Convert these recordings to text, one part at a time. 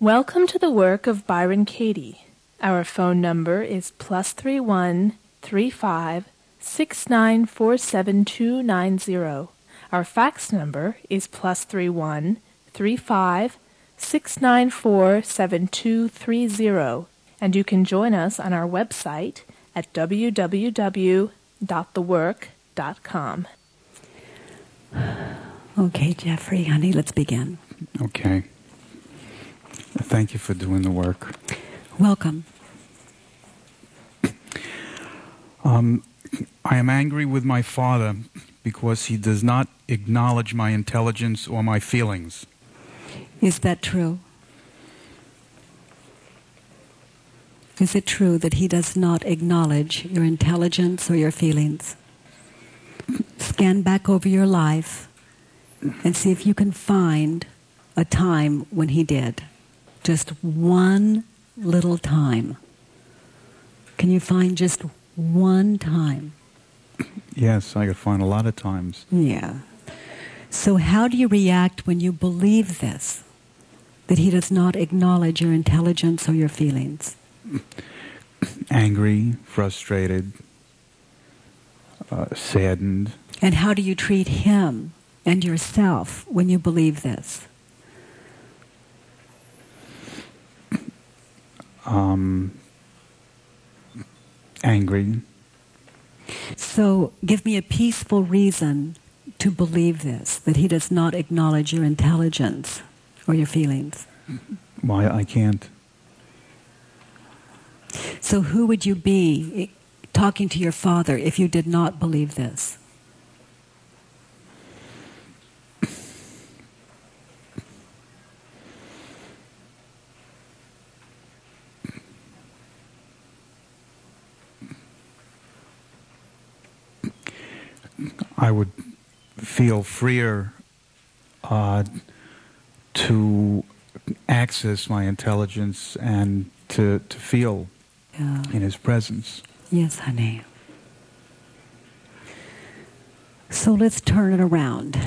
Welcome to the work of Byron Katie. Our phone number is plus three one three five six nine four seven two nine zero. Our fax number is plus three one three five six nine four seven two three zero, and you can join us on our website at www.thework.com. Okay, Jeffrey, honey, let's begin. Okay. Thank you for doing the work. Welcome. Um, I am angry with my father because he does not acknowledge my intelligence or my feelings. Is that true? Is it true that he does not acknowledge your intelligence or your feelings? Scan back over your life and see if you can find a time when he did. Just one little time. Can you find just one time? Yes, I could find a lot of times. Yeah. So, how do you react when you believe this? That he does not acknowledge your intelligence or your feelings? Angry, frustrated, uh, saddened. And how do you treat him and yourself when you believe this? Um, angry. So, give me a peaceful reason to believe this that he does not acknowledge your intelligence or your feelings. Why I can't. So, who would you be talking to your father if you did not believe this? I would feel freer uh, to access my intelligence and to, to feel Yeah. in his presence. Yes, honey. So let's turn it around.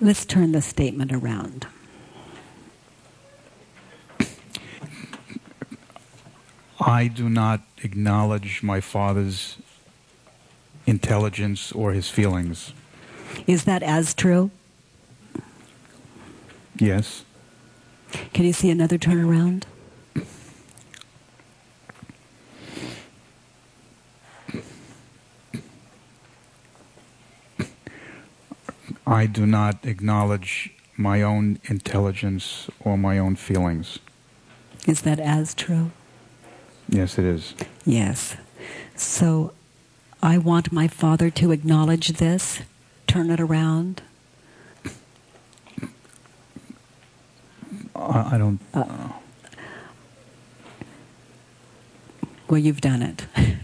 Let's turn the statement around. I do not acknowledge my father's intelligence or his feelings. Is that as true? Yes. Can you see another turnaround? I do not acknowledge my own intelligence or my own feelings. Is that as true? Yes, it is. Yes. So I want my father to acknowledge this, turn it around. I, I don't. Uh, well, you've done it.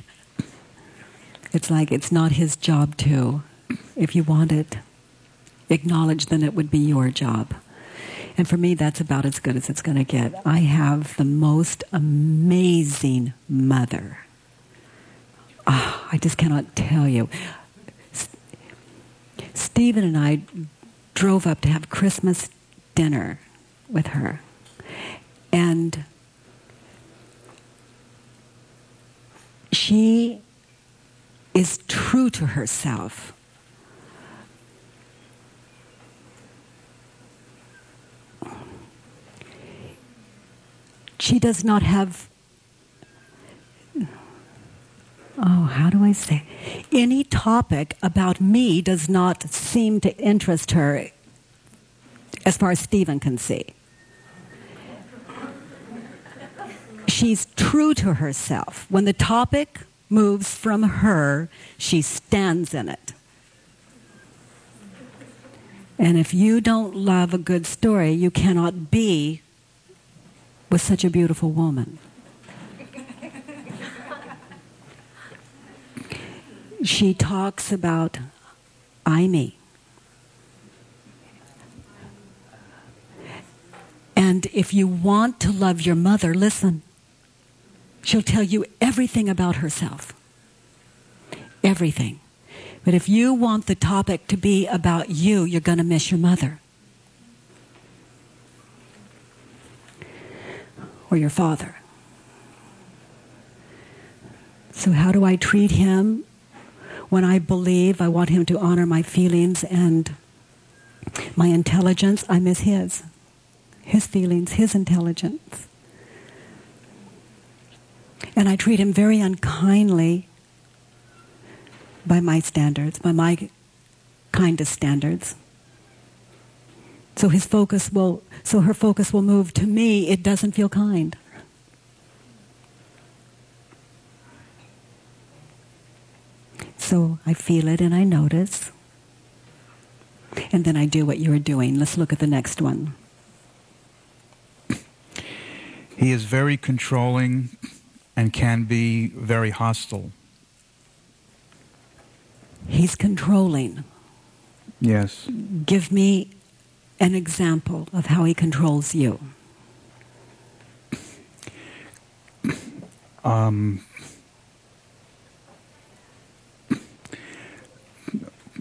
It's like it's not his job to. If you want it, acknowledge, then it would be your job. And for me, that's about as good as it's going to get. I have the most amazing mother. I just cannot tell you. S- Stephen and I drove up to have Christmas dinner with her. And she is true to herself. She does not have, oh, how do I say? Any topic about me does not seem to interest her as far as Stephen can see. She's true to herself. When the topic moves from her, she stands in it. And if you don't love a good story, you cannot be with such a beautiful woman. She talks about I me. And if you want to love your mother, listen. She'll tell you everything about herself. Everything. But if you want the topic to be about you, you're going to miss your mother. or your father. So, how do I treat him when I believe I want him to honor my feelings and my intelligence? I miss his, his feelings, his intelligence. And I treat him very unkindly by my standards, by my kindest standards. So his focus will, so her focus will move to me. It doesn't feel kind. So I feel it and I notice. And then I do what you are doing. Let's look at the next one. He is very controlling and can be very hostile. He's controlling. Yes. Give me an example of how he controls you. Um,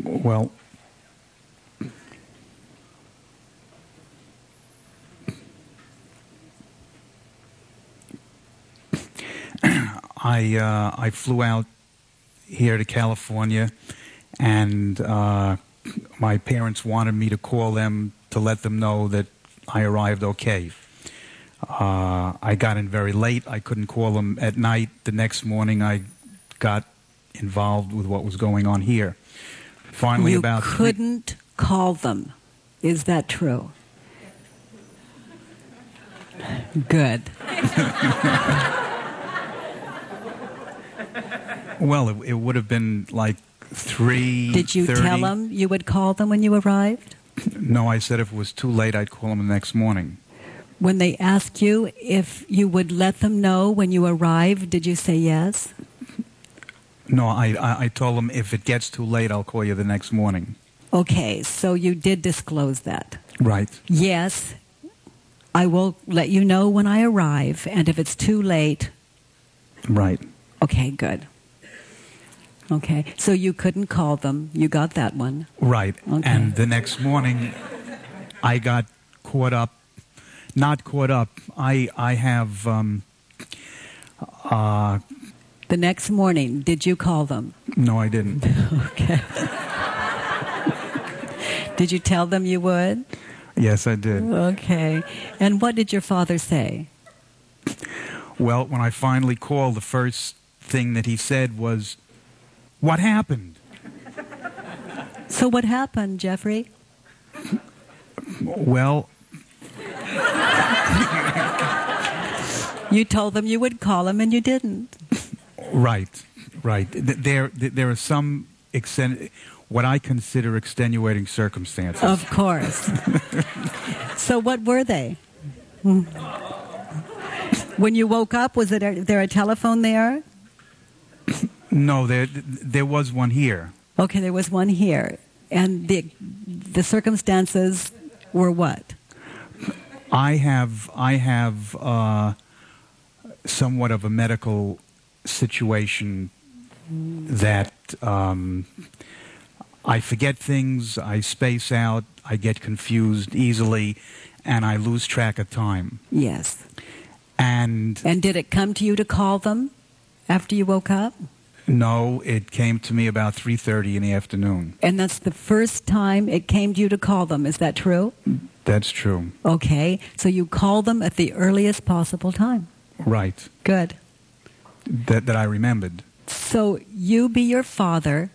well, I uh, I flew out here to California, and uh, my parents wanted me to call them to let them know that I arrived okay. Uh, I got in very late. I couldn't call them at night. The next morning, I got involved with what was going on here. Finally, you about couldn't call them. Is that true? Good. well, it, it would have been like three. Did you 30. tell them you would call them when you arrived? No, I said if it was too late, I'd call them the next morning. When they asked you if you would let them know when you arrived, did you say yes? No, I, I, I told them if it gets too late, I'll call you the next morning. Okay, so you did disclose that. Right. Yes, I will let you know when I arrive, and if it's too late, Right. okay, good. Okay, so you couldn't call them. You got that one. Right. Okay. And the next morning, I got caught up. Not caught up. I I have. Um, uh, The next morning, did you call them? no, I didn't. Okay. did you tell them you would? yes, I did. Okay. And what did your father say? Well, when I finally called, the first thing that he said was, "What happened?" So, what happened, Jeffrey? Well, You told them you would call him and you didn't. Right, right. There, th- there are some exten- what I consider extenuating circumstances. Of course. so, what were they? Hmm. When you woke up, was it a, there a telephone there? no, there, there was one here. Okay, there was one here. And the, the circumstances were what? I have I have uh, somewhat of a medical situation that um, I forget things, I space out, I get confused easily, and I lose track of time. Yes. And And did it come to you to call them after you woke up? no, it came to me about three thirty in the afternoon. And that's the first time it came to you to call them. Is that true? That's true. Okay. So you call them at the earliest possible time. Right. Good. That that I remembered. So you be your father,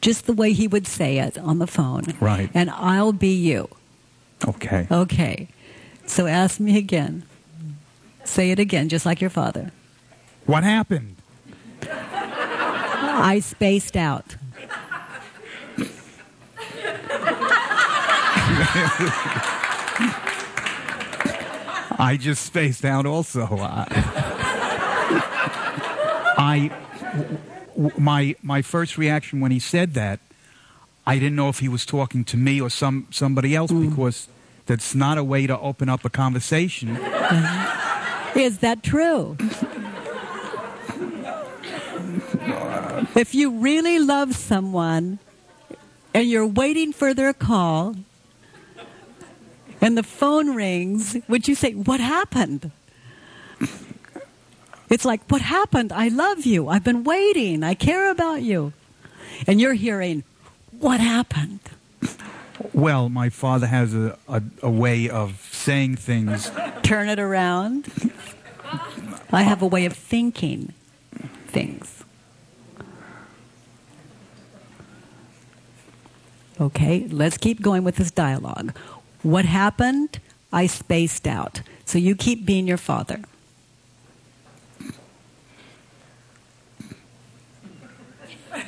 just the way he would say it on the phone. Right. And I'll be you. Okay. Okay. So ask me again. Say it again, just like your father. What happened? I spaced out. I just spaced out also. I, I- w- w- my my first reaction when he said that, I didn't know if he was talking to me or some somebody else mm. because that's not a way to open up a conversation. Mm-hmm. Is that true? if you really love someone and you're waiting for their call and the phone rings, would you say, What happened? It's like, what happened? I love you. I've been waiting. I care about you. And you're hearing, what happened? Well, my father has a, a, a way of saying things. Turn it around. I have a way of thinking things. Okay, let's keep going with this dialogue. What happened? I spaced out. So you keep being your father.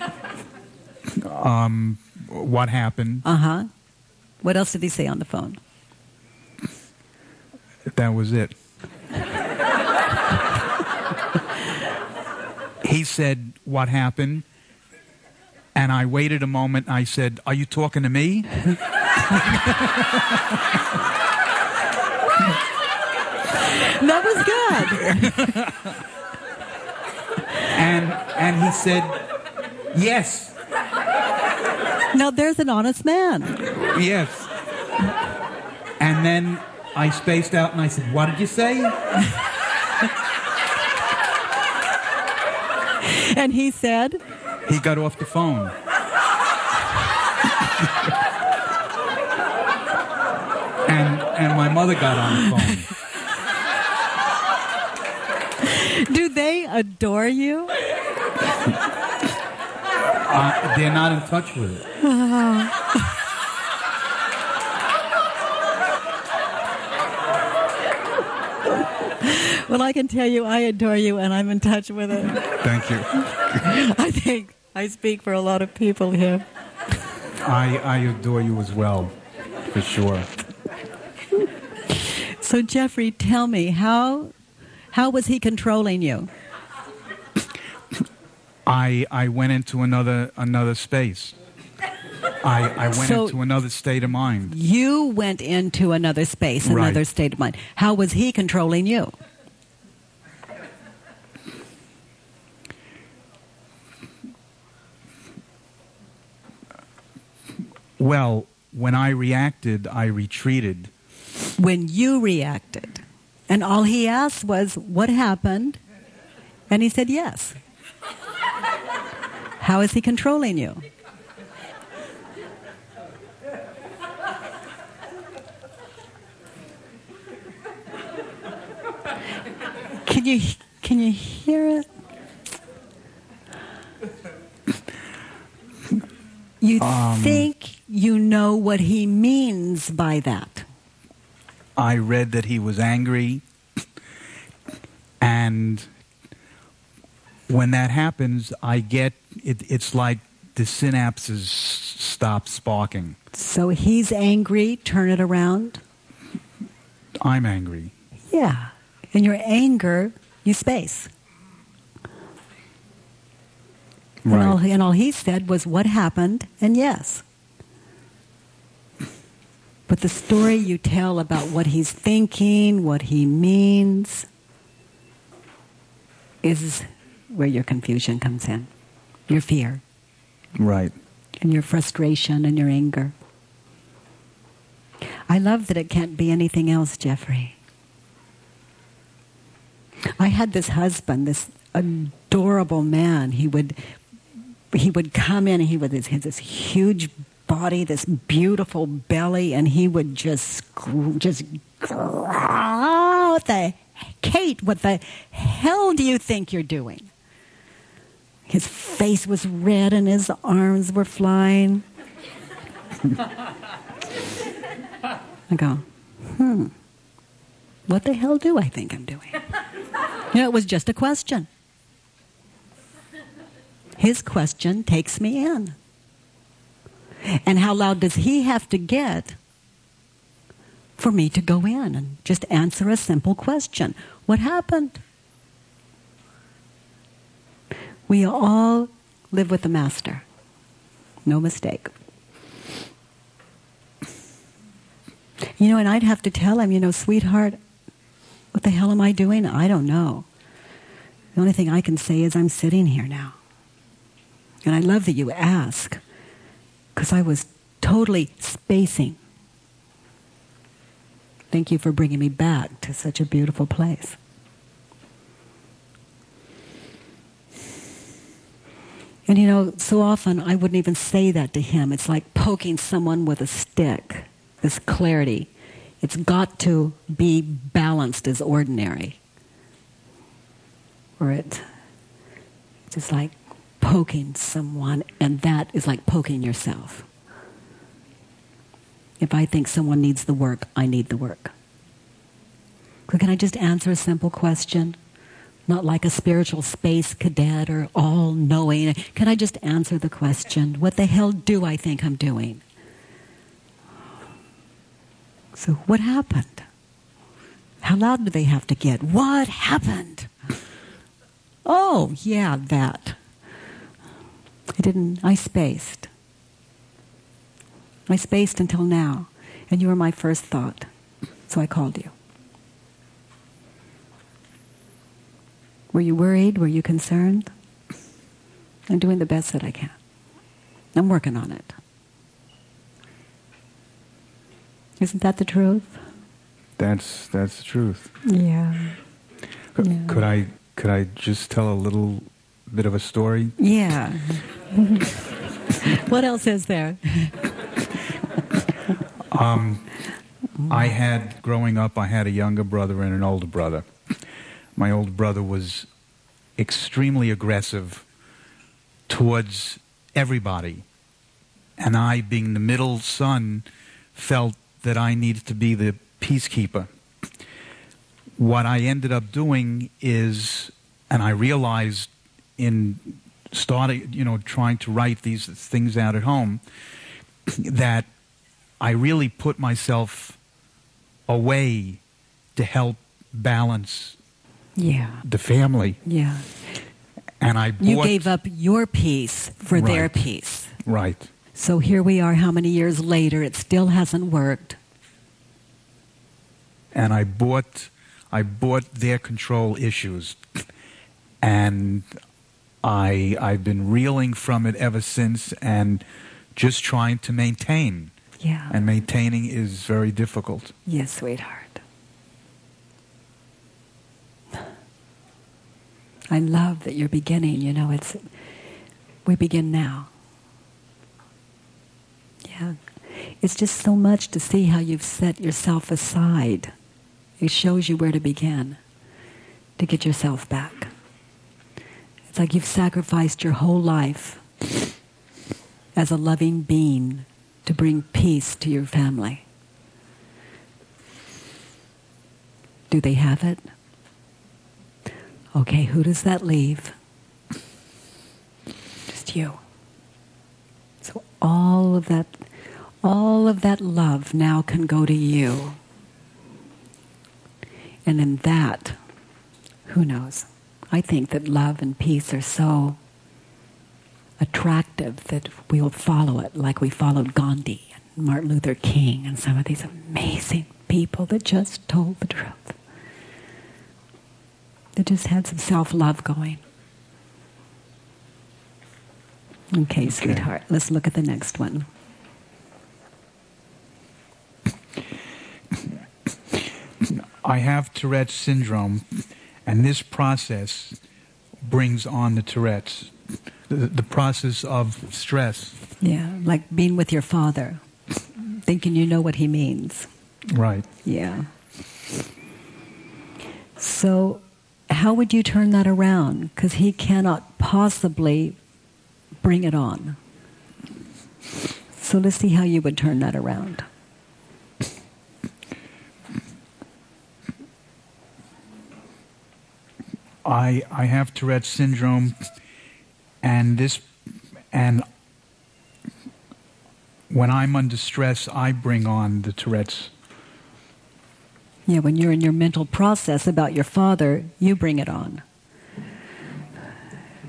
Um, what happened? Uh huh. What else did he say on the phone? That was it. he said, What happened? And I waited a moment. I said, Are you talking to me? That was good. And and he said, Yes, now there's an honest man. yes. And then I spaced out and I said, What did you say? And he said, He got off the phone. and and my mother got on the phone. Do they adore you? Uh, they're not in touch with it. Well, I can tell you I adore you and I'm in touch with it. Thank you. I think I speak for a lot of people here. I I adore you as well, for sure. So, Jeffrey, tell me, how, how was he controlling you? I I went into another another space. I I went So- into another state of mind. You went into another space, Right. another state of mind. How was he controlling you? Well, when I reacted, I retreated. When you reacted. And all he asked was, What happened? And he said, Yes. How is he controlling you? Can you can you hear it? You um, think you know what he means by that. I read that he was angry, and when that happens, I get it, it's like the synapses stop sparking. So he's angry, turn it around. I'm angry. Yeah. In your anger, you space. And, all, and all he said was what happened and yes. But the story you tell about what he's thinking, what he means, is where your confusion comes in. Your fear Right. and your frustration and your anger. I love that it can't be anything else, Jeffrey. I had this husband, this adorable man. He would he would come in and he would he had this huge body, this beautiful belly, and he would just just growl at the Kate, what the hell do you think you're doing? His face was red and his arms were flying. I go, hmm, what the hell do I think I'm doing? You know, it was just a question. His question takes me in. And how loud does he have to get for me to go in and just answer a simple question? What happened? We all live with the Master. No mistake. You know, and I'd have to tell him, you know, sweetheart, what the hell am I doing? I don't know. The only thing I can say is I'm sitting here now. And I love that you ask, because I was totally spacing. Thank you for bringing me back to such a beautiful place. And you know, so often I wouldn't even say that to him. It's like poking someone with a stick, this clarity. It's got to be balanced as ordinary. Or it, it's just like poking someone, and that is like poking yourself. If I think someone needs the work, I need the work. Can I just answer a simple question? Not like a spiritual space cadet or all knowing. Can I just answer the question? What the hell do I think I'm doing? So, what happened? How loud do they have to get? What happened? Oh, yeah, that. I didn't, I spaced. I spaced until now, and you were my first thought, so I called you. Were you worried? Were you concerned? I'm doing the best that I can. I'm working on it. Isn't that the truth? That's that's the truth. Yeah. Could, Yeah. could I could I just tell a little bit of a story? Yeah. what else is there? Um, I had growing up. I had a younger brother and an older brother. My old brother was extremely aggressive towards everybody, and I, being the middle son, felt that I needed to be the peacekeeper. What I ended up doing is, and I realized in starting, you know, trying to write these things out at home, that I really put myself away to help balance Yeah. the family, Yeah. and I You gave up your peace for their Right. peace. right. So here we are, how many years later? It still hasn't worked. and I bought I bought their control issues, and I I've been reeling from it ever since, and just trying to maintain. Yeah. And maintaining is very difficult. Yes, sweetheart. I love that you're beginning. You know, it's we begin now. Yeah. It's just so much to see how you've set yourself aside. It shows you where to begin to get yourself back. It's like you've sacrificed your whole life as a loving being to bring peace to your family. Do they have it? Okay, who does that leave? Just you. So all of that all of that love now can go to you. And in that, who knows? I think that love and peace are so attractive that we'll follow it like we followed Gandhi and Martin Luther King and some of these amazing people that just told the truth. That just had some self love going. Okay, sweetheart, let's look at the next one. I have Tourette's syndrome, and this process brings on the Tourette's. The, the process of stress. Yeah, like being with your father, thinking you know what he means. Right. Yeah. So, how would you turn that around? Because he cannot possibly bring it on. So, let's see how you would turn that around. I I have Tourette's syndrome, and this, and when I'm under stress, I bring on the Tourette's. Yeah, when you're in your mental process about your father, you bring it on.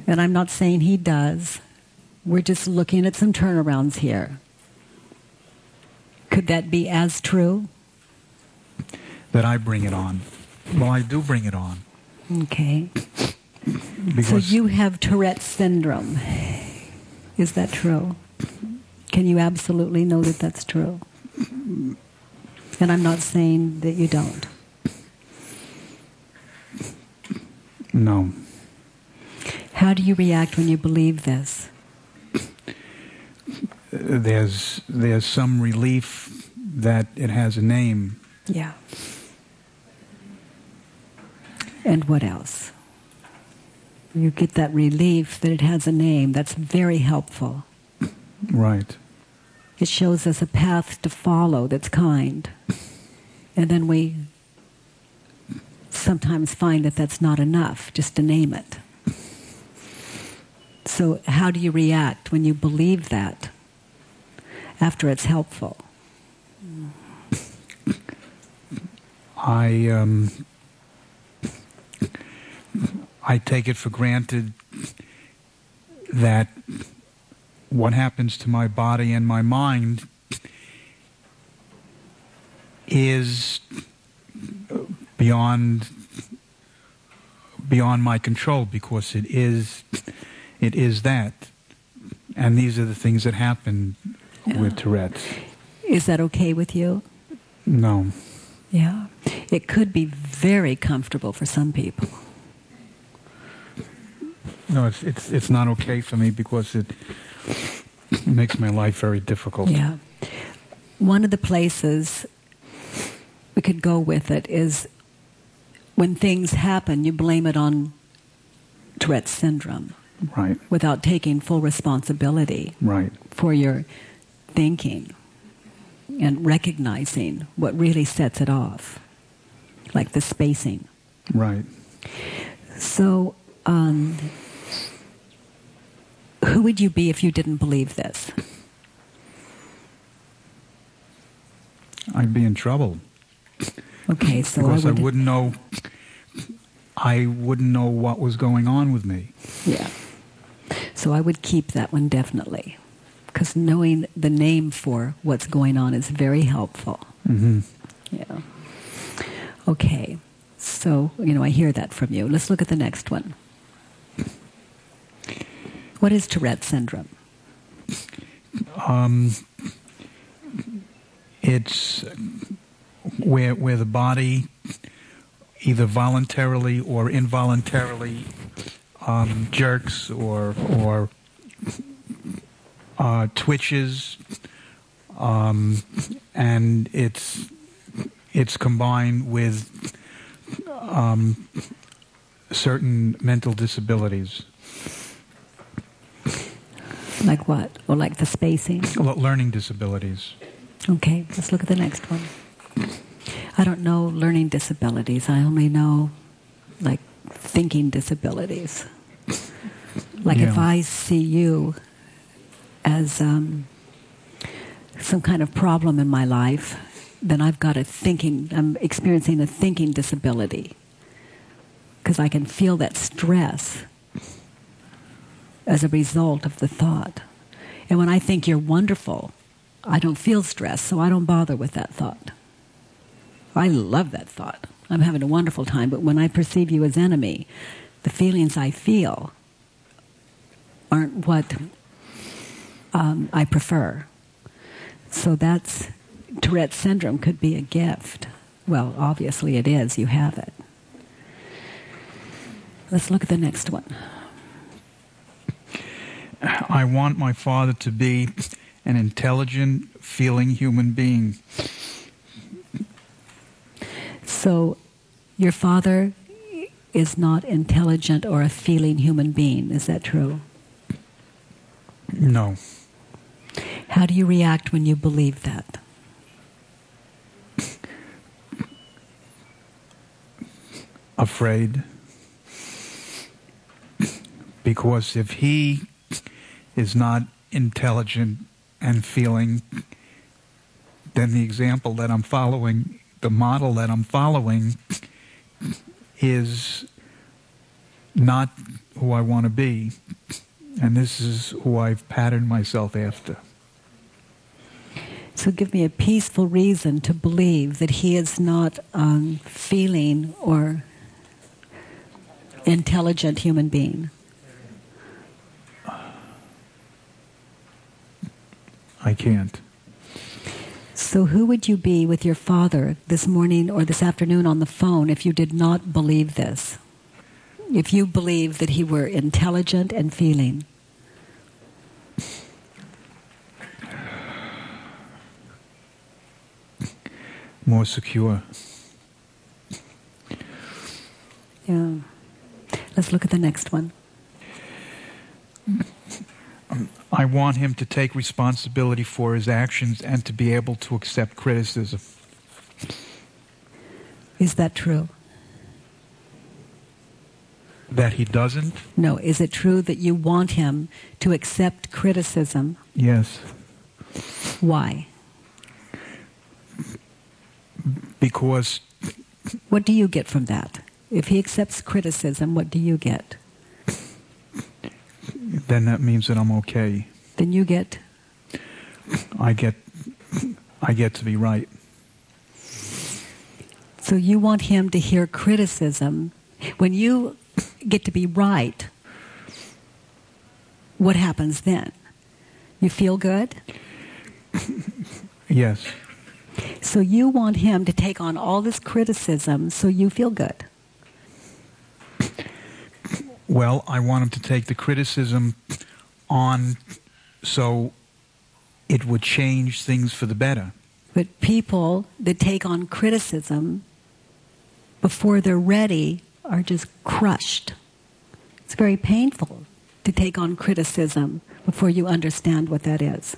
And I'm not saying he does. We're just looking at some turnarounds here. Could that be as true? That I bring it on. Well, I do bring it on Okay. because So you have Tourette's syndrome. Is that true? Can you absolutely know that that's true? And I'm not saying that you don't. no. How do you react when you believe this? there's there's some relief that it has a name. Yeah. And what else? You get that relief that it has a name. That's very helpful. Right. It shows us a path to follow that's kind. And then we sometimes find that that's not enough just to name it. So, how do you react when you believe that after it's helpful? I um, I take it for granted that what happens to my body and my mind is beyond beyond my control because it is it is that and these are the things that happen Yeah. with Tourette's Is that okay with you? no Yeah. It could be very comfortable for some people. no it's it's it's not okay for me because it makes my life very difficult. Yeah. One of the places we could go with it is when things happen, you blame it on Tourette's syndrome. Right. Without taking full responsibility right. for your thinking and recognizing what really sets it off, like the spacing. right. So, um, who would you be if you didn't believe this? I'd be in trouble Okay, so I because I, would, wouldn't know. I wouldn't know what was going on with me. yeah. So I would keep that one definitely, because knowing the name for what's going on is very helpful. Mm-hmm. Yeah. Okay. So, you know, I hear that from you. Let's look at the next one. What is Tourette syndrome? Um, it's where where the body either voluntarily or involuntarily um, jerks or or uh, twitches, um, and it's it's combined with um, certain mental disabilities, Like what? Or like the spacing? le- learning disabilities. Okay, let's look at the next one. I don't know learning disabilities. I only know like thinking disabilities. Like if I see you as um, some kind of problem in my life, then I've got a thinking, I'm experiencing a thinking disability. Because I can feel that stress as a result of the thought. And when I think you're wonderful, I don't feel stress, so I don't bother with that thought. I love that thought. I'm having a wonderful time, but when I perceive you as enemy, the feelings I feel aren't what um, I prefer. So that's Tourette's syndrome could be a gift. Well, obviously it is. You have it. Let's look at the next one. I want my father to be an intelligent, feeling human being. So, your father is not intelligent or a feeling human being. Is that true? No. How do you react when you believe that? Afraid. Because if he is not intelligent and feeling, then the example that I'm following, the model that I'm following, is not who I want to be. And this is who I've patterned myself after. So, give me a peaceful reason to believe that he is not um, feeling or intelligent human being. I can't. So, who would you be with your father this morning or this afternoon on the phone if you did not believe this? If you believed that he were intelligent and feeling? More secure. Yeah. Let's look at the next one. I want him to take responsibility for his actions and to be able to accept criticism. Is that true? That he doesn't? No. Is it true that you want him to accept criticism? Yes. Why? Because What do you get from that? If he accepts criticism, what do you get? Then that means that I'm okay. Then you get I get I get to be right. So you want him to hear criticism. When you get to be right, what happens then? You feel good? Yes. So you want him to take on all this criticism so you feel good. Well, I want him to take the criticism on so it would change things for the better. But people that take on criticism before they're ready are just crushed. It's very painful to take on criticism before you understand what that is.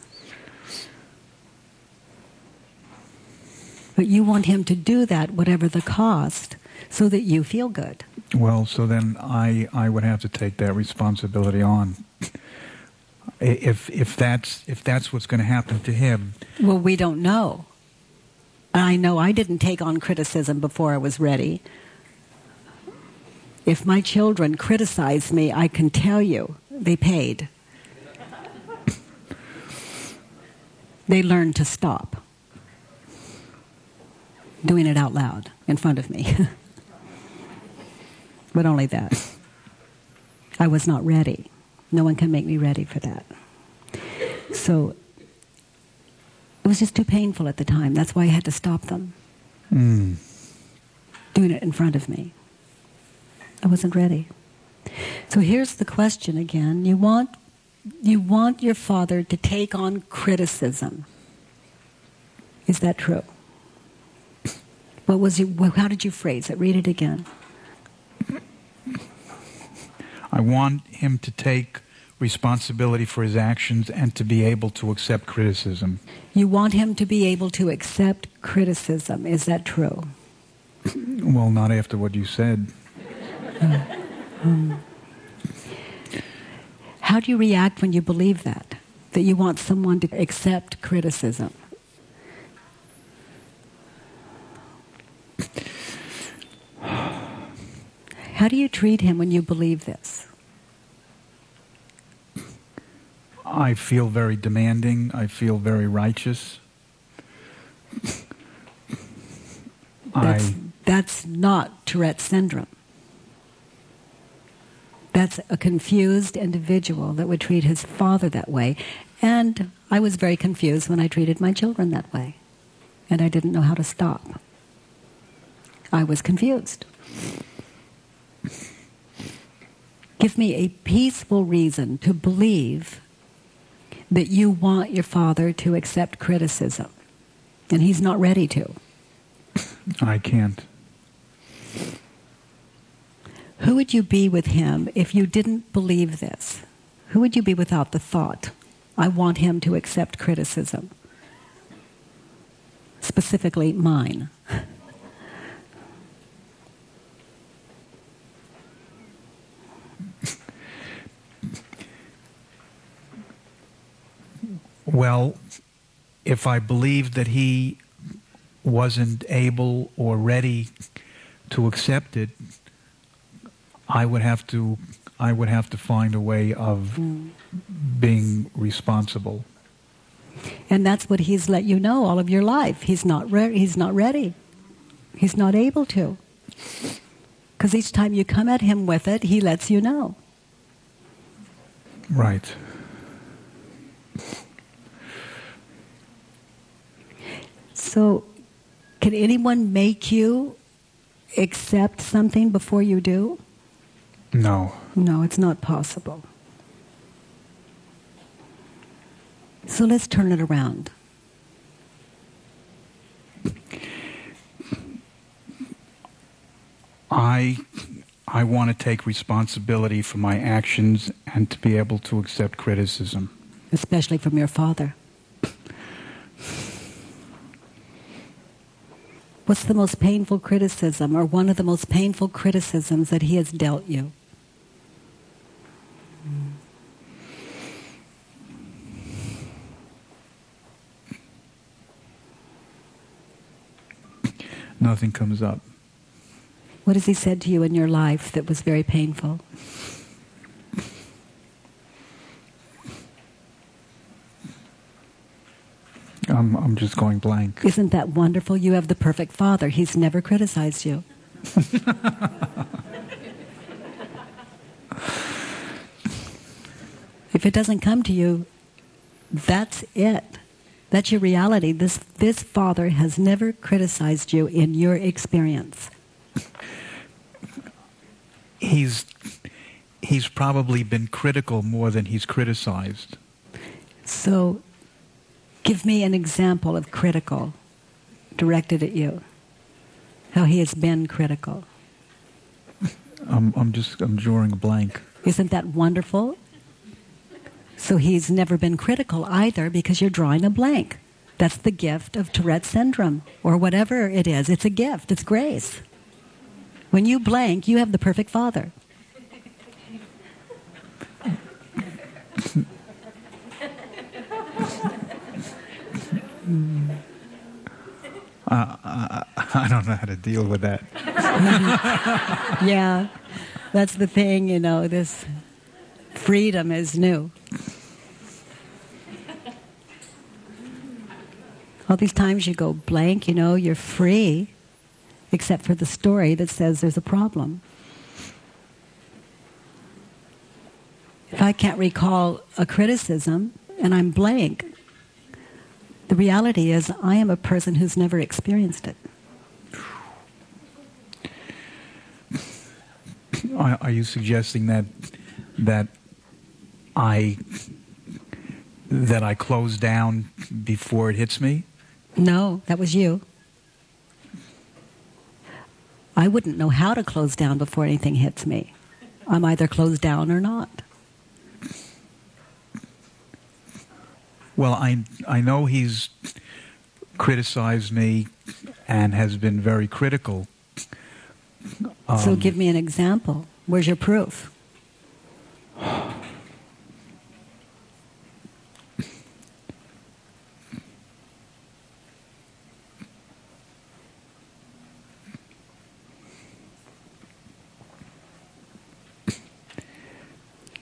But you want him to do that, whatever the cost, so that you feel good. Well, so then I I would have to take that responsibility on. If if that's if that's what's going to happen to him, Well, we don't know. I know I didn't take on criticism before I was ready. If my children criticize me, I can tell you they paid. They learned to stop doing it out loud in front of me. but only that. I was not ready. No one can make me ready for that. So it was just too painful at the time. That's why I had to stop them mm, doing it in front of me. I wasn't ready. So here's the question again. You want you want your father to take on criticism. Is that true? What was you how did you phrase it? Read it again. I want him to take responsibility for his actions and to be able to accept criticism. You want him to be able to accept criticism. Is that true? Well, not after what you said. Um, um. How do you react when you believe that? That you want someone to accept criticism? How do you treat him when you believe this? I feel very demanding. I feel very righteous. That's, I that's not Tourette's syndrome. That's a confused individual that would treat his father that way. And I was very confused when I treated my children that way. And I didn't know how to stop. I was confused. Give me a peaceful reason to believe that you want your father to accept criticism. And he's not ready to. I can't. Who would you be with him if you didn't believe this? Who would you be without the thought, I want him to accept criticism? Specifically, mine. Well, if I believed that he wasn't able or ready to accept it, I would have to I would have to find a way of mm. being responsible. And that's what he's let you know all of your life. He's not, re- he's not ready. He's not able to. Because each time you come at him with it, he lets you know. Right. So, can anyone make you accept something before you do? No. No, it's not possible. So let's turn it around. I I want to take responsibility for my actions and to be able to accept criticism. Especially from your father. What's the most painful criticism or one of the most painful criticisms that he has dealt you? Nothing comes up. What has he said to you in your life that was very painful? I'm, I'm just going blank. Isn't that wonderful? You have the perfect father. He's never criticized you. if it doesn't come to you, that's it. That's your reality. This, this father has never criticized you in your experience. He's, he's probably been critical more than he's criticized. So, give me an example of critical directed at you. How he has been critical. I'm, I'm just I'm drawing a blank. Isn't that wonderful? So he's never been critical either because you're drawing a blank. That's the gift of Tourette syndrome or whatever it is. It's a gift, it's grace. When you blank, you have the perfect father. Uh, I, I don't know how to deal with that. yeah, that's the thing, you know, this freedom is new. All these times you go blank, you know, you're free, except for the story that says there's a problem. If I can't recall a criticism and I'm blank, the reality is I am a person who's never experienced it. Are, are you suggesting that that I that I close down before it hits me? No, that was you. I wouldn't know how to close down before anything hits me. I'm either closed down or not. Well, I I know he's criticized me and has been very critical. Um, so give me an example. Where's your proof?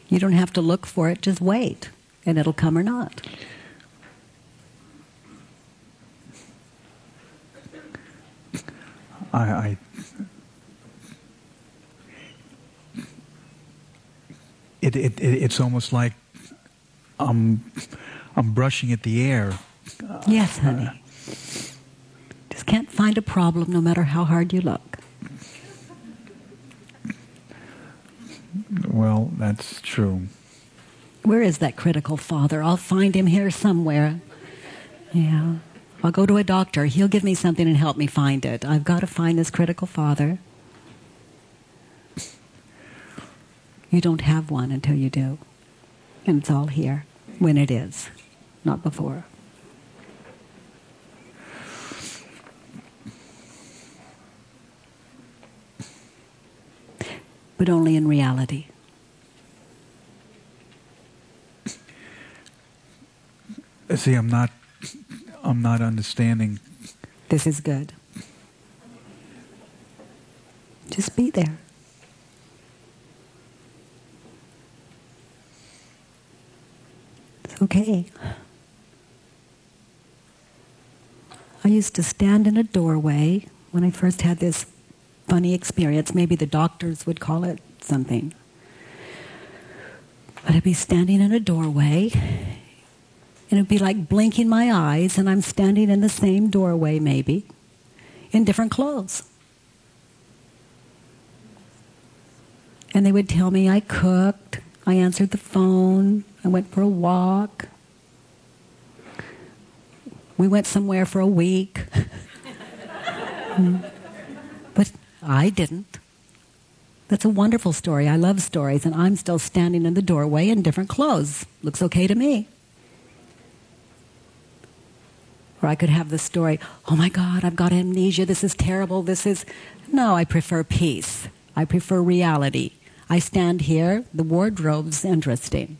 You don't have to look for it, just wait, and it'll come or not. I, I it, it, it it's almost like I'm I'm brushing at the air. Yes, honey. Just can't find a problem no matter how hard you look. Well, that's true. Where is that critical father? I'll find him here somewhere. Yeah. I'll go to a doctor. He'll give me something and help me find it. I've got to find this critical father. You don't have one until you do. And it's all here when it is, not before. But only in reality. See, I'm not I'm not understanding. This is good. Just be there. It's okay. I used to stand in a doorway when I first had this funny experience. Maybe the doctors would call it something. But I'd be standing in a doorway, and it'd be like blinking my eyes, and I'm standing in the same doorway, maybe, in different clothes. And they would tell me I cooked, I answered the phone, I went for a walk. We went somewhere for a week. Hmm. but I didn't. That's a wonderful story. I love stories, and I'm still standing in the doorway in different clothes. Looks okay to me. Or I could have the story, oh my God, I've got amnesia. This is terrible. This is. No, I prefer peace. I prefer reality. I stand here. The wardrobe's interesting.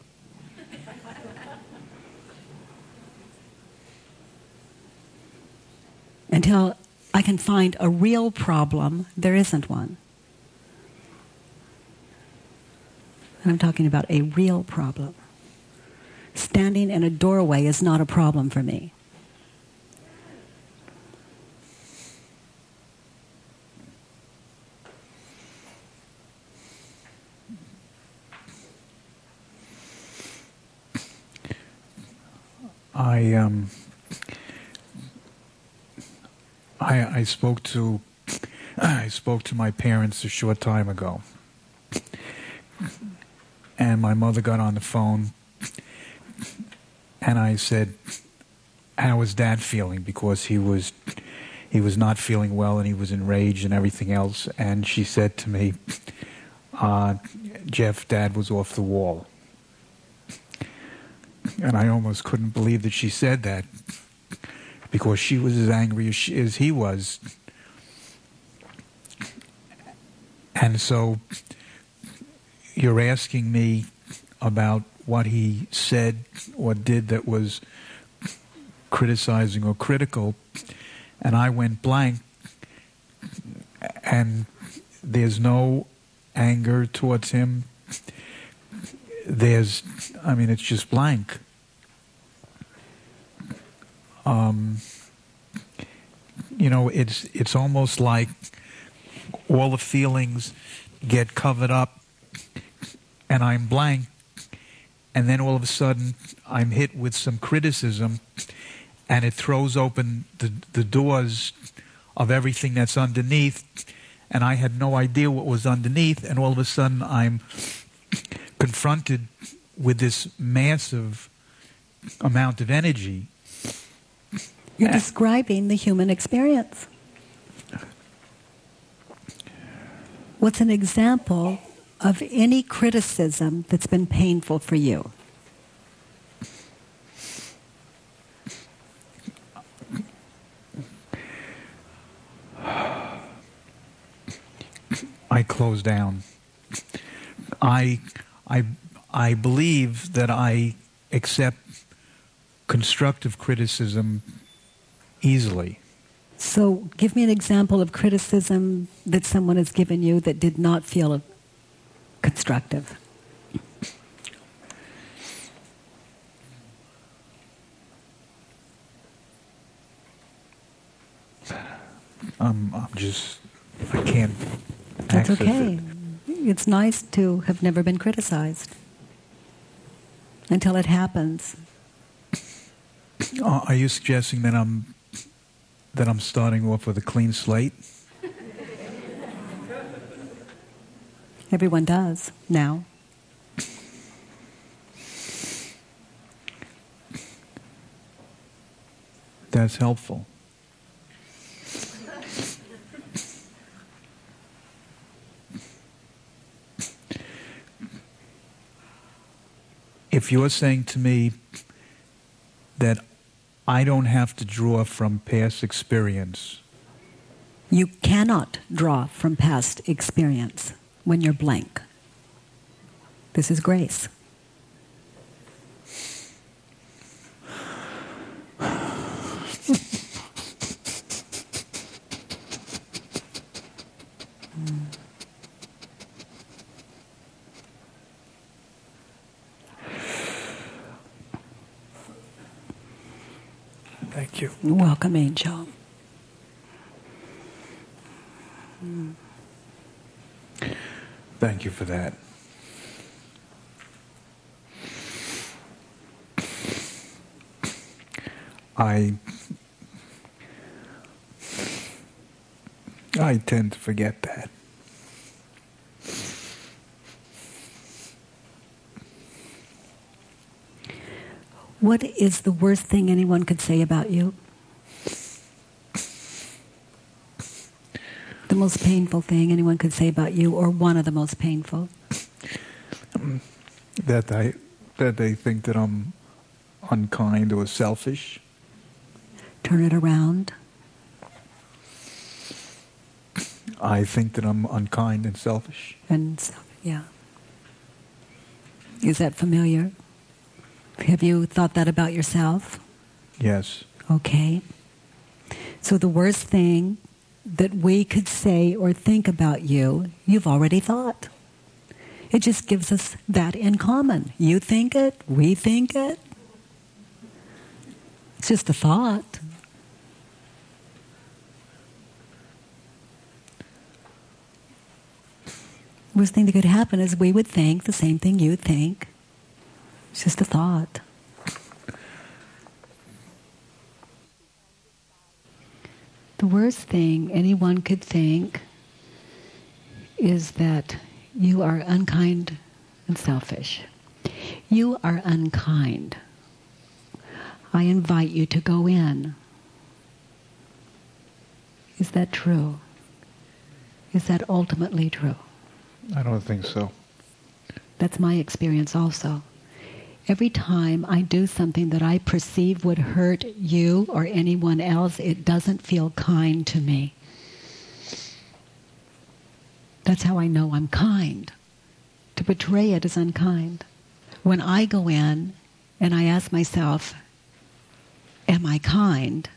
Until I can find a real problem, there isn't one. And I'm talking about a real problem. Standing in a doorway is not a problem for me. I um, I, I spoke to I spoke to my parents a short time ago, and my mother got on the phone, and I said, "How was Dad feeling?" Because he was he was not feeling well, and he was enraged and everything else. And she said to me, uh, "Jeff, Dad was off the wall." And I almost couldn't believe that she said that because she was as angry as, she, as he was. And so you're asking me about what he said or did that was criticizing or critical, and I went blank, and there's no anger towards him. There's, I mean, it's just blank um, you know, it's it's almost like all the feelings get covered up, and I'm blank, and then all of a sudden I'm hit with some criticism, and it throws open the the doors of everything that's underneath, and I had no idea what was underneath, and all of a sudden I'm confronted with this massive amount of energy you're describing the human experience. What's an example of any criticism that's been painful for you? I close down. I, I, I believe that I accept constructive criticism easily. So, give me an example of criticism that someone has given you that did not feel constructive. Um, I'm just, I can't. That's okay. It. It's nice to have never been criticized until it happens. Are you suggesting that I'm that I'm starting off with a clean slate? Everyone does now. That's helpful. If you're saying to me that I don't have to draw from past experience. You cannot draw from past experience when you're blank. This is grace. Welcome, Angel. Thank you for that. I I tend to forget that. What is the worst thing anyone could say about you? Most painful thing anyone could say about you, or one of the most painful? That I that they think that I'm unkind or selfish. Turn it around. I think that I'm unkind and selfish. And so, yeah. Is that familiar? Have you thought that about yourself? Yes. Okay. So the worst thing that we could say or think about you, you've already thought. It just gives us that in common. You think it, we think it. It's just a thought. Worst thing that could happen is we would think the same thing you think. It's just a thought. The worst thing anyone could think is that you are unkind and selfish. You are unkind. I invite you to go in. Is that true? Is that ultimately true? I don't think so. That's my experience also. Every time I do something that I perceive would hurt you or anyone else, it doesn't feel kind to me. That's how I know I'm kind. To betray it is unkind. When I go in and I ask myself, Am I kind?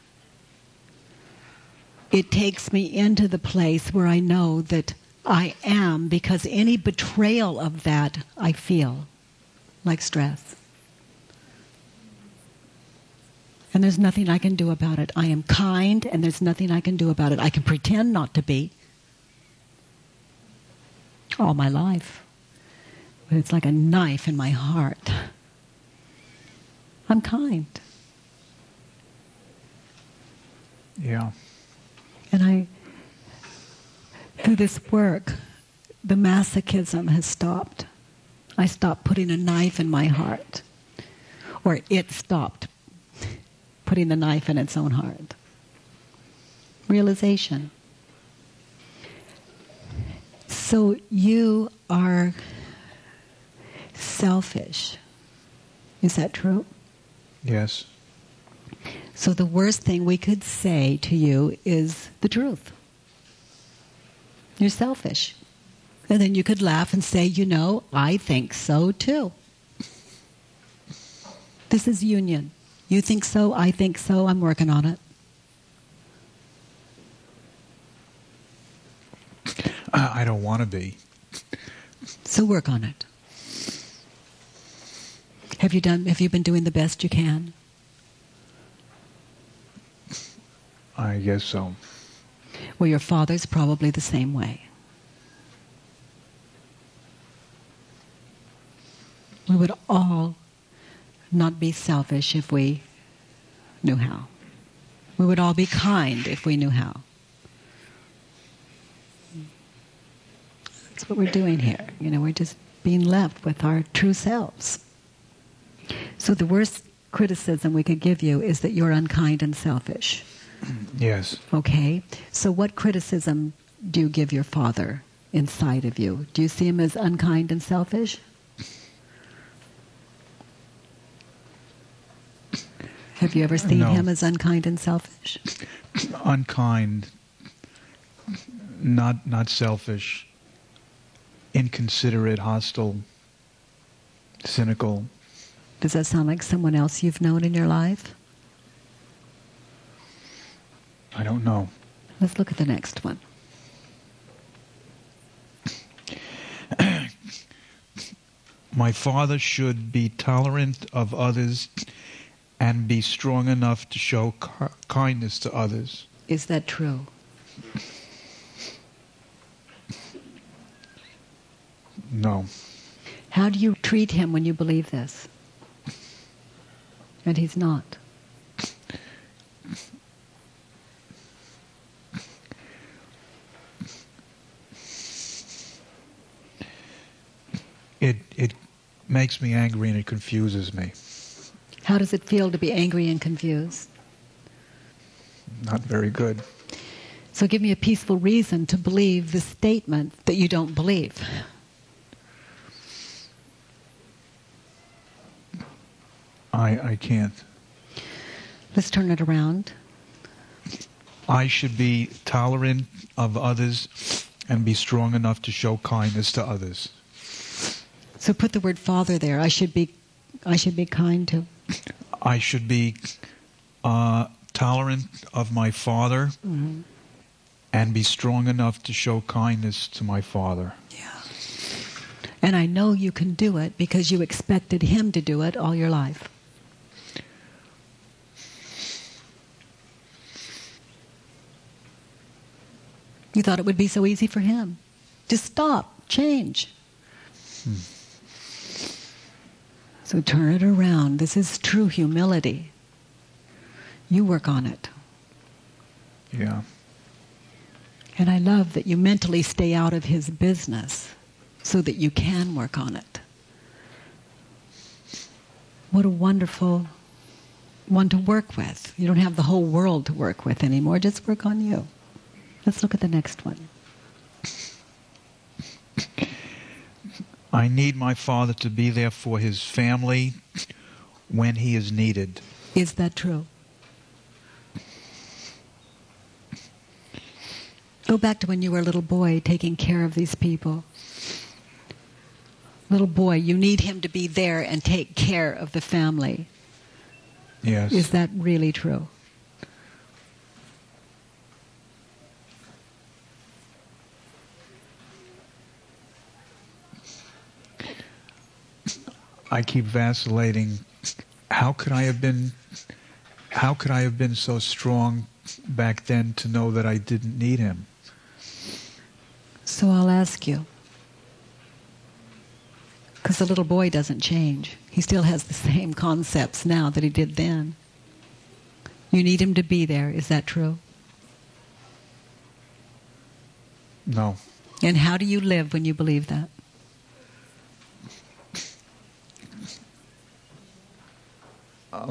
It takes me into the place where I know that I am because any betrayal of that I feel like stress. And there's nothing I can do about it. I am kind and there's nothing I can do about it. I can pretend not to be all my life. But it's like a knife in my heart. I'm kind. Yeah. And I, through this work, the masochism has stopped. I stopped putting a knife in my heart. Or it stopped putting the knife in its own heart. Realization. So you are selfish. Is that true? Yes. So the worst thing we could say to you is the truth. You're selfish. And then you could laugh and say, you know, I think so too. This is union. You think so, I think so, I'm working on it. Uh, I don't want to be. So work on it. Have you done have you been doing the best you can? I guess so. Well, your father's probably the same way. We would all not be selfish if we knew how. We would all be kind if we knew how. That's what we're doing here. You know, we're just being left with our true selves. So the worst criticism we could give you is that you're unkind and selfish. Yes. Okay? So what criticism do you give your father inside of you? Do you see him as unkind and selfish? Have you ever seen No. him as unkind and selfish? Unkind, not not selfish, inconsiderate, hostile, cynical. Does that sound like someone else you've known in your life? I don't know. Let's look at the next one. My father should be tolerant of others and be strong enough to show ki- kindness to others. Is that true? No. How do you treat him when you believe this? And he's not. It it makes me angry and it confuses me. How does it feel to be angry and confused? Not very good. So give me a peaceful reason to believe the statement that you don't believe. I, I can't. Let's turn it around. I should be tolerant of others and be strong enough to show kindness to others. So put the word father there. I should be I should be kind to. I should be uh, tolerant of my father Mm-hmm. and be strong enough to show kindness to my father. And I know you can do it because you expected him to do it all your life. You thought it would be so easy for him. Just stop, change. So turn it around. This is true humility. You work on it. Yeah. And I love that you mentally stay out of his business so that you can work on it. What a wonderful one to work with. You don't have the whole world to work with anymore. Just work on you. Let's look at the next one. I need my father to be there for his family when he is needed. Is that true? Go back to when you were a little boy taking care of these people. Little boy, you need him to be there and take care of the family. Yes. Is that really true? I keep vacillating. How could I have been how could I have been so strong back then to know that I didn't need him? So I'll ask you. Because the little boy doesn't change. He still has the same concepts now that he did then. You need him to be there. Is that true? No. And how do you live when you believe that?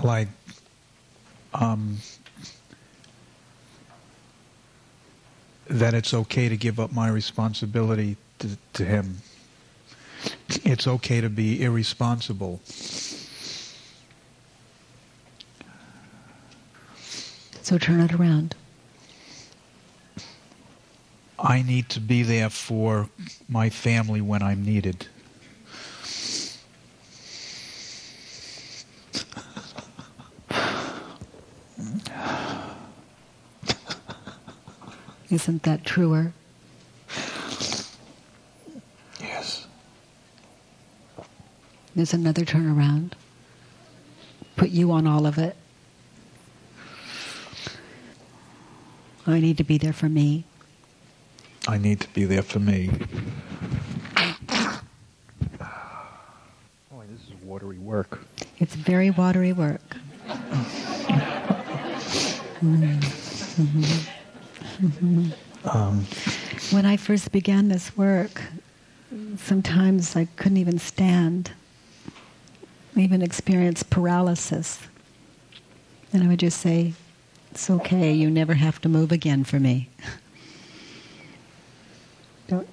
Like um, that it's okay to give up my responsibility to, to him. It's okay to be irresponsible. So turn it around. I need to be there for my family when I'm needed. Isn't that truer? Yes. There's another turnaround. Put you on all of it. I need to be there for me. I need to be there for me. Boy, this is watery work. It's very watery work. Mm-hmm. Mm-hmm. Um, When I first began this work, sometimes I couldn't even stand, even experience paralysis. And I would just say, It's okay, you never have to move again for me. Don't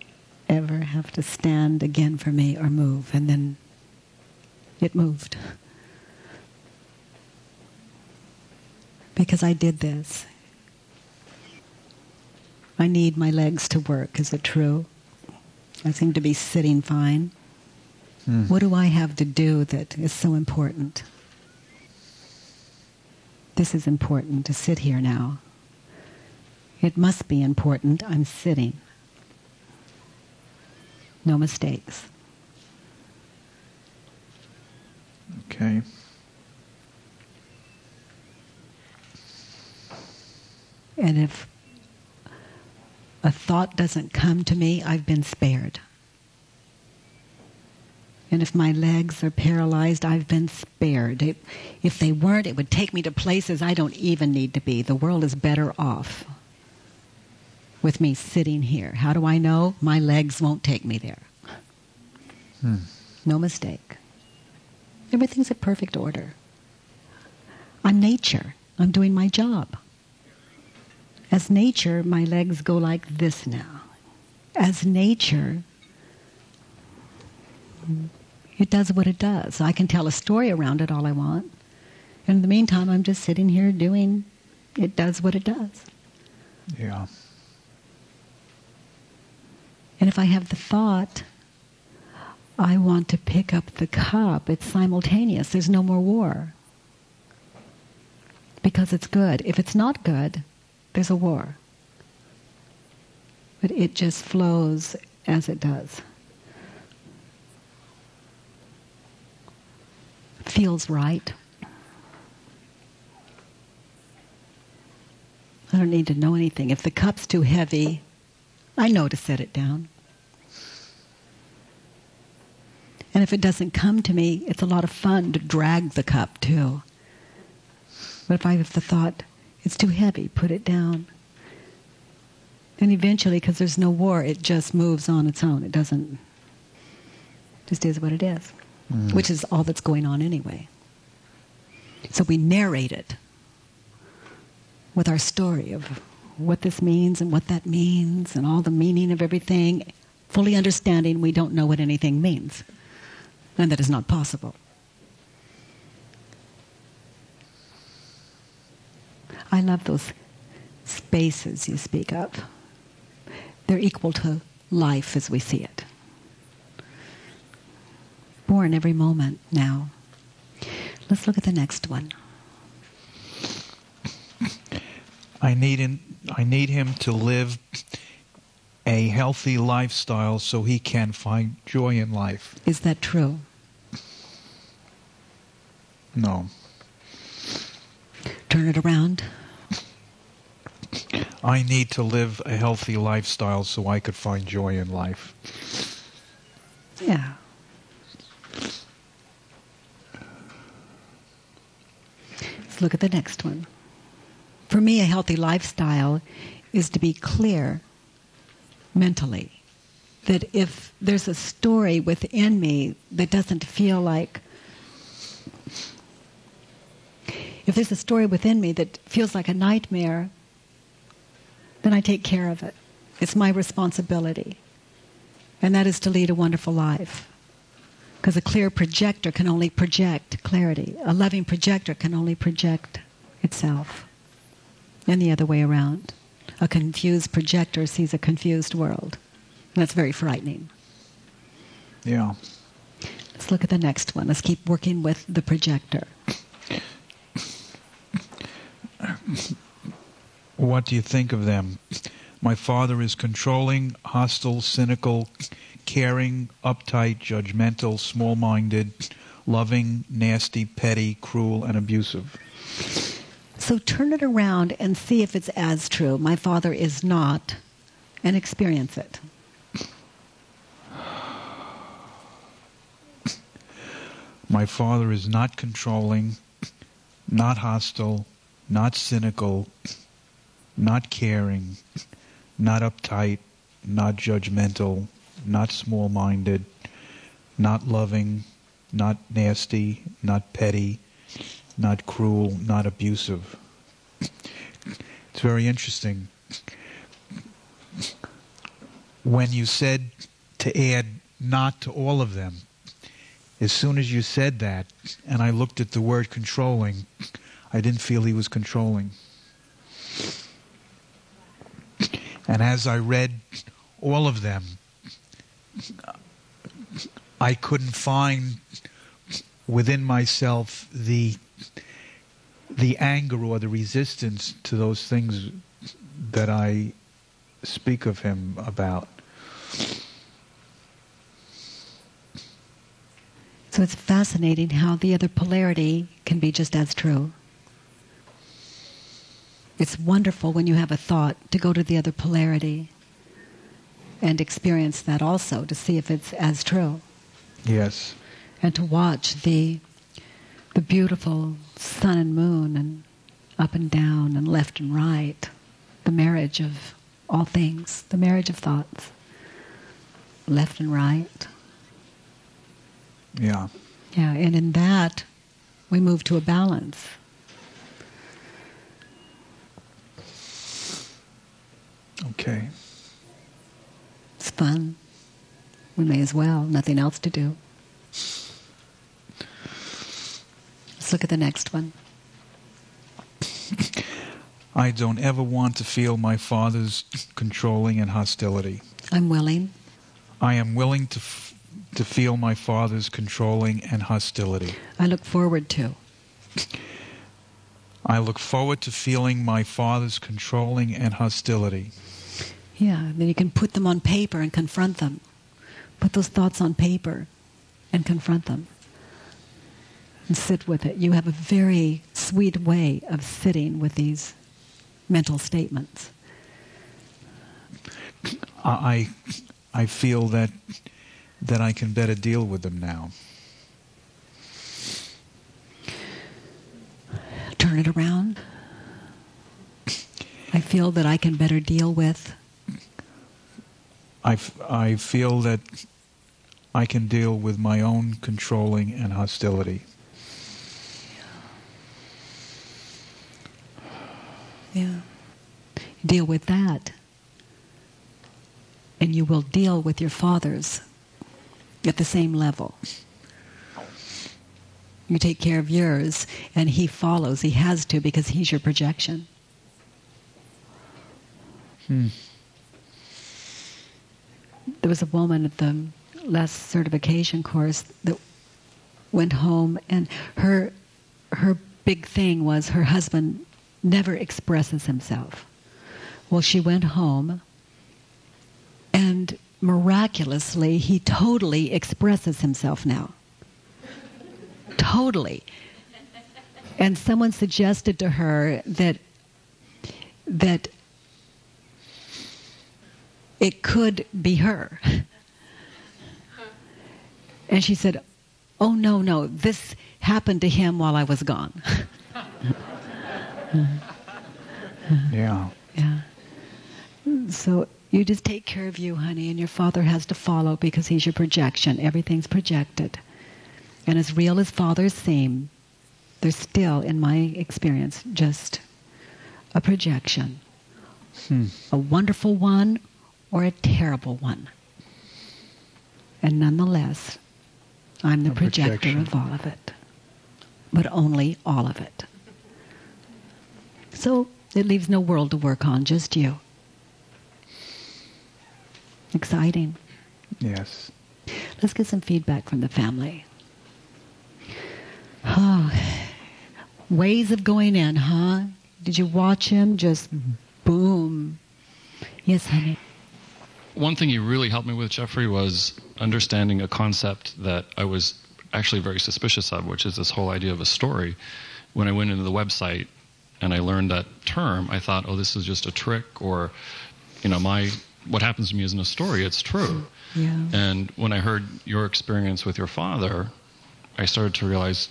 ever have to stand again for me or move. And then it moved. Because I did this. I need my legs to work. Is it true? I seem to be sitting fine. hmm. What do I have to do that is so important? This is important to sit here now. It must be important. I'm sitting. No mistakes. Okay. And if a thought doesn't come to me, I've been spared. And if my legs are paralyzed, I've been spared. It, if they weren't, it would take me to places I don't even need to be. The world is better off with me sitting here. How do I know? My legs won't take me there. Hmm. No mistake. Everything's in perfect order. I'm nature. I'm doing my job. As nature, my legs go like this now. As nature, it does what it does. I can tell a story around it all I want. And in the meantime, I'm just sitting here doing, it does what it does. Yeah. And if I have the thought, I want to pick up the cup, it's simultaneous. There's no more war. Because it's good. If it's not good, there's a war. But it just flows as it does. Feels right. I don't need to know anything. If the cup's too heavy, I know to set it down. And if it doesn't come to me, it's a lot of fun to drag the cup too. But if I have the thought, it's too heavy, put it down. And eventually, because there's no war, it just moves on its own. It doesn't, just is what it is, mm. which is all that's going on anyway. So we narrate it with our story of what this means and what that means and all the meaning of everything, fully understanding we don't know what anything means. And that is not possible. I love those spaces you speak of. They're equal to life as we see it. Born every moment now. Let's look at the next one. I need him, I need him to live a healthy lifestyle so he can find joy in life. Is that true? No. Turn it around. I need to live a healthy lifestyle so I could find joy in life. Yeah. Let's look at the next one. For me, a healthy lifestyle is to be clear mentally. That if there's a story within me that doesn't feel like, if there's a story within me that feels like a nightmare, then I take care of it. It's my responsibility. And that is to lead a wonderful life. Because a clear projector can only project clarity. A loving projector can only project itself and the other way around. A confused projector sees a confused world. And that's very frightening. Yeah. Let's look at the next one. Let's keep working with the projector. What do you think of them? My father is controlling, hostile, cynical, caring, uptight, judgmental, small minded, loving, nasty, petty, cruel, and abusive. So turn it around and see if it's as true. My father is not, and experience it. My father is not controlling, not hostile, not cynical, not caring, not uptight, not judgmental, not small minded, not loving, not nasty, not petty, not cruel, not abusive. It's very interesting. When you said to add not to all of them, as soon as you said that, and I looked at the word controlling, I didn't feel he was controlling. And as I read all of them, I couldn't find within myself the the anger or the resistance to those things that I speak of him about. So it's fascinating how the other polarity can be just as true. It's wonderful when you have a thought to go to the other polarity and experience that also to see if it's as true. Yes. And to watch the the beautiful sun and moon and up and down and left and right, the marriage of all things, the marriage of thoughts, left and right. Yeah. Yeah, and in that, we move to a balance. Okay. It's fun. We may as well. Nothing else to do. Let's look at the next one. I don't ever want to feel my father's controlling and hostility. I'm willing. I am willing to f- to feel my father's controlling and hostility. I look forward to. I look forward to feeling my father's controlling and hostility. Yeah, then you can put them on paper and confront them. Put those thoughts on paper and confront them. And sit with it. You have a very sweet way of sitting with these mental statements. I I feel that that I can better deal with them now. Turn it around. I feel that I can better deal with. I, f- I feel that I can deal with my own controlling and hostility. Yeah. Deal with that. And you will deal with your father's at the same level. You take care of yours, and he follows. He has to because he's your projection. Hmm. There was a woman at the last certification course that went home, and her her big thing was her husband never expresses himself. Well, she went home, and miraculously, he totally expresses himself now. Totally. And someone suggested to her that that it could be her. And she said, "Oh no, no, this happened to him while I was gone." Yeah. Yeah. So you just take care of you, honey, and your father has to follow because he's your projection. Everything's projected. And as real as fathers seem, they're still, in my experience, just a projection. Hmm. A wonderful one or a terrible one. And nonetheless, I'm the A projector projection. of all of it. But only all of it. So it leaves no world to work on, just you. Exciting. Yes. Let's get some feedback from the family. Oh, ways of going in, huh? Did you watch him just boom? Yes, honey. One thing you really helped me with, Jeffrey, was understanding a concept that I was actually very suspicious of, which is this whole idea of a story. When I went into the website and I learned that term, I thought, oh, this is just a trick, or, you know, my what happens to me isn't a story; it's true. Yeah. And when I heard your experience with your father, I started to realize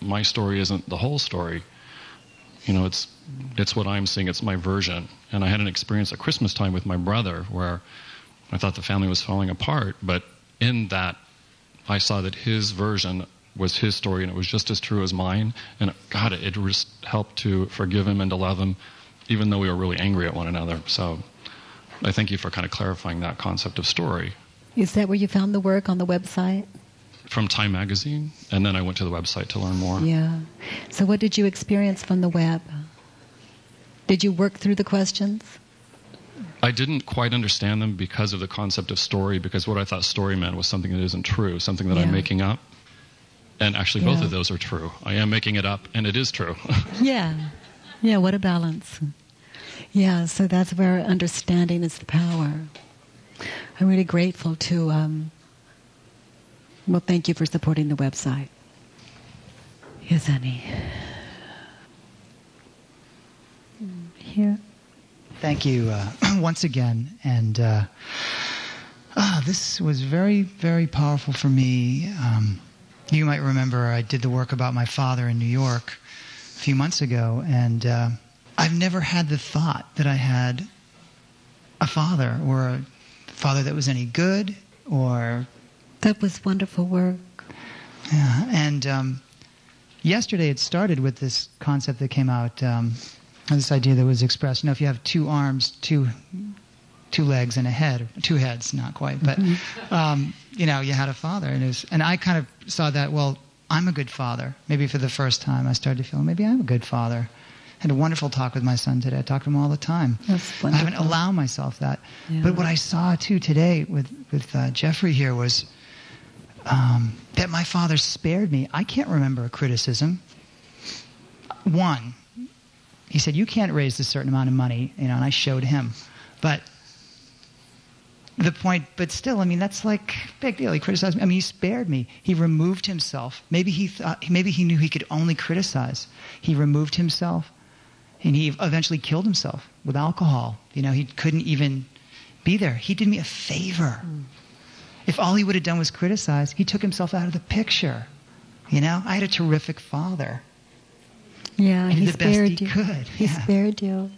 my story isn't the whole story. You know, it's it's what I'm seeing. It's my version. And I had an experience at Christmas time with my brother where I thought the family was falling apart, but in that, I saw that his version was his story, and it was just as true as mine. And God, it just helped to forgive him and to love him, even though we were really angry at one another. So, I thank you for kind of clarifying that concept of story Is that where you found the work on the website? From Time Magazine, and then I went to the website to learn more. Yeah. So, what did you experience from the web? Did you work through the questions? I didn't quite understand them because of the concept of story, because what I thought story meant was something that isn't true, something that Yeah. I'm making up. And actually, both of those are true. I am making it up, and it is true. Yeah. Yeah, what a balance. Yeah, so that's where understanding is the power. I'm really grateful to, um, well, thank you for supporting the website. Yes, Annie. Here. Thank you uh, once again. And uh, ah, this was very, very powerful for me. Um, you might remember I did the work about my father in New York a few months ago, and uh, I've never had the thought that I had a father or a father that was any good or That was wonderful work. yeah, and um, yesterday it started with this concept that came out, um, this idea that was expressed. You know, if you have two arms, two two legs and a head, two heads, not quite, but um, you know, you had a father, and it was, and I kind of saw that. Well, I'm a good father. Maybe for the first time, I started to feel maybe I'm a good father. I had a wonderful talk with my son today. I talk to him all the time. That's I haven't allowed myself that. Yeah. But what I saw too today with with uh, Jeffrey here was um, that my father spared me. I can't remember a criticism. One, he said, "You can't raise a certain amount of money," you know, and I showed him. But the point, but still, I mean, that's like big deal. He criticized me. I mean, he spared me. He removed himself. Maybe he thought, maybe he knew he could only criticize. He removed himself, and he eventually killed himself with alcohol. You know, he couldn't even be there. He did me a favor. If all he would have done was criticize, he took himself out of the picture. You know, I had a terrific father. Yeah, He he did the best spared he you. could, He yeah. spared you,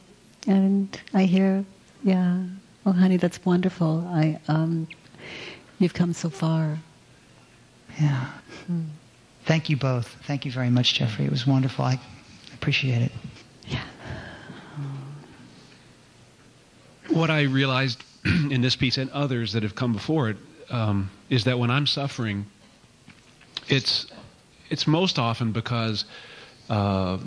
and I hear, yeah. Oh, honey, that's wonderful. I, um, you've come so far. Yeah. Thank you both. Thank you very much, Jeffrey. It was wonderful. I appreciate it. Yeah. what I realized in this piece and others that have come before it um, is that when I'm suffering, it's it's most often because uh,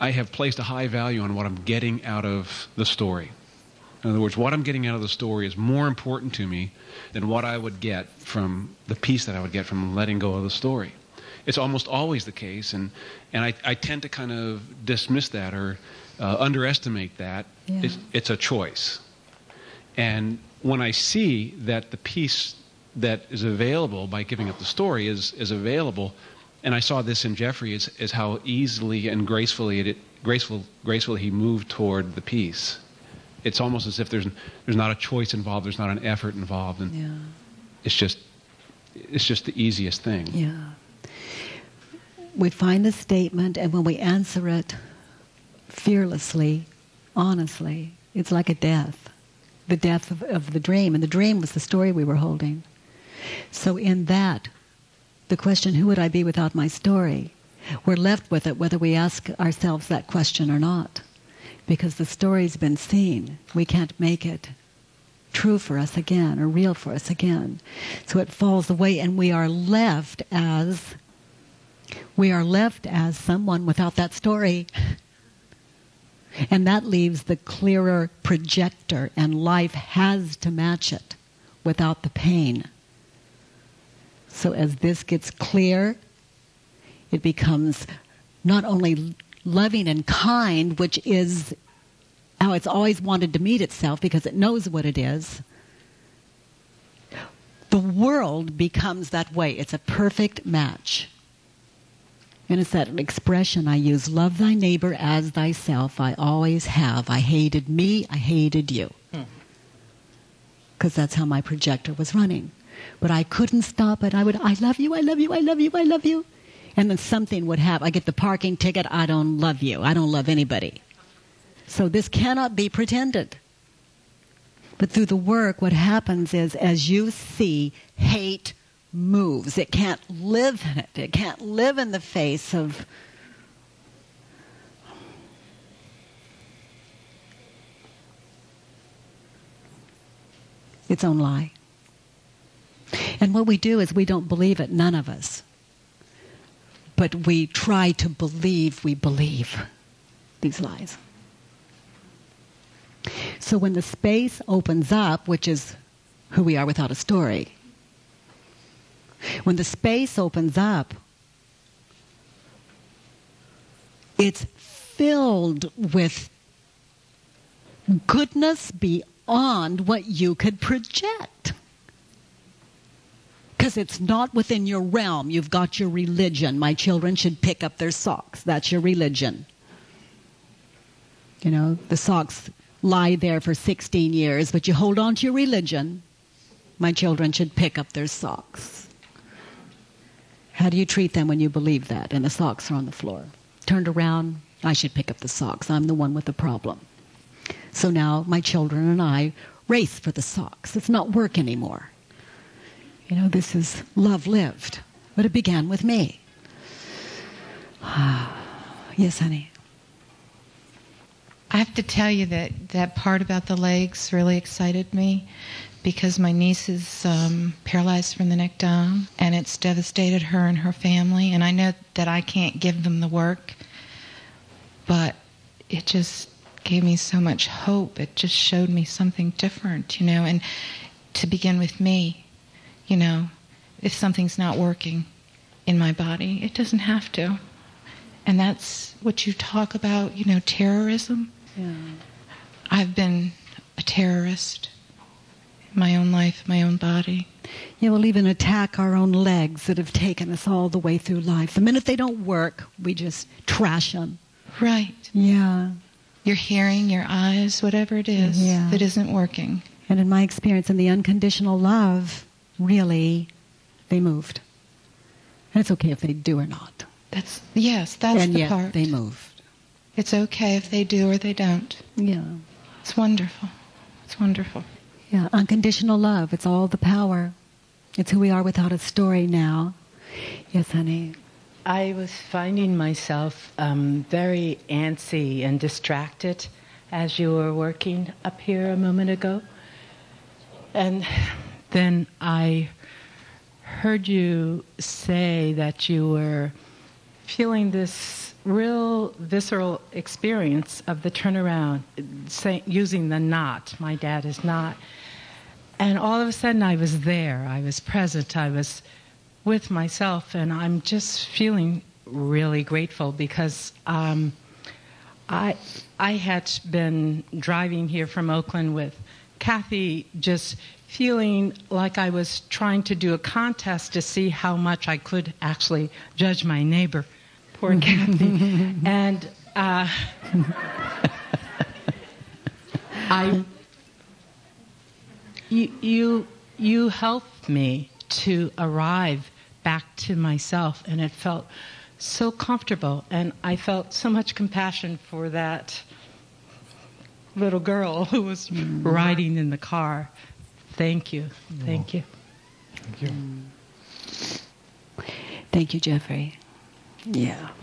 I have placed a high value on what I'm getting out of the story. In other words, what I'm getting out of the story is more important to me than what I would get from the peace that I would get from letting go of the story. It's almost always the case, and, and I, I tend to kind of dismiss that or uh, underestimate that. Yeah. It's, it's a choice. And when I see that the peace that is available by giving up the story is, is available, and I saw this in Jeffrey, is, is how easily and gracefully it, graceful, gracefully he moved toward the peace. It's almost as if there's, there's not a choice involved, there's not an effort involved, and Yeah. it's just it's just the easiest thing. Yeah. We find a statement, and when we answer it fearlessly, honestly, it's like a death the death of, of the dream. And the dream was the story we were holding. So, in that, the question, who would I be without my story? We're left with it whether we ask ourselves that question or not. Because the story's been seen. We can't make it true for us again or real for us again. So it falls away and we are left as we are left as someone without that story. And that leaves the clearer projector and life has to match it without the pain. So as this gets clear, it becomes not only loving and kind, which is how it's always wanted to meet itself because it knows what it is. The world becomes that way. It's a perfect match. And it's that expression I use love thy neighbor as thyself. I always have. I hated me, I hated you. Hmm. Because that's how my projector was running. But I couldn't stop it. I would, I love you, I love you, I love you, I love you. And then something would happen. I get the parking ticket, I don't love you. I don't love anybody. So this cannot be pretended. But through the work, what happens is as you see hate moves, it can't live in it. It can't live in the face of its own lie. And what we do is we don't believe it, none of us. But we try to believe we believe these lies. So when the space opens up, which is who we are without a story, when the space opens up, it's filled with goodness beyond what you could project. Because it's not within your realm. You've got your religion. My children should pick up their socks. That's your religion. You know, the socks lie there for 16 years, but you hold on to your religion. My children should pick up their socks. How do you treat them when you believe that and the socks are on the floor? Turned around, I should pick up the socks. I'm the one with the problem. So now my children and I race for the socks. It's not work anymore. You know, this is love lived, but it began with me. yes, honey. I have to tell you that that part about the legs really excited me because my niece is um, paralyzed from the neck down and it's devastated her and her family. And I know that I can't give them the work, but it just gave me so much hope. It just showed me something different, you know. And to begin with me, you know, if something's not working in my body, it doesn't have to. And that's what you talk about, you know, terrorism. Yeah. I've been a terrorist my own life, my own body. Yeah, we'll even attack our own legs that have taken us all the way through life. The minute they don't work, we just trash them. Right. Yeah. Your hearing, your eyes, whatever it is Yeah. that isn't working. And in my experience, in the unconditional love, really, they moved. And it's okay if they do or not. That's yes, that's and the yet part. they moved. It's okay if they do or they don't. Yeah. It's wonderful. It's wonderful. Yeah, unconditional love. It's all the power. It's who we are without a story now. Yes, honey. I was finding myself um, very antsy and distracted as you were working up here a moment ago. And then I heard you say that you were feeling this real visceral experience of the turnaround, say, using the not. My dad is not. And all of a sudden, I was there. I was present. I was with myself, and I'm just feeling really grateful because um, I I had been driving here from Oakland with Kathy, just feeling like I was trying to do a contest to see how much I could actually judge my neighbor. Poor Kathy, and uh, I you you you helped me to arrive back to myself and it felt so comfortable and I felt so much compassion for that little girl who was riding in the car. Thank you. Thank you. Thank you. Thank you, Jeffrey. Yeah.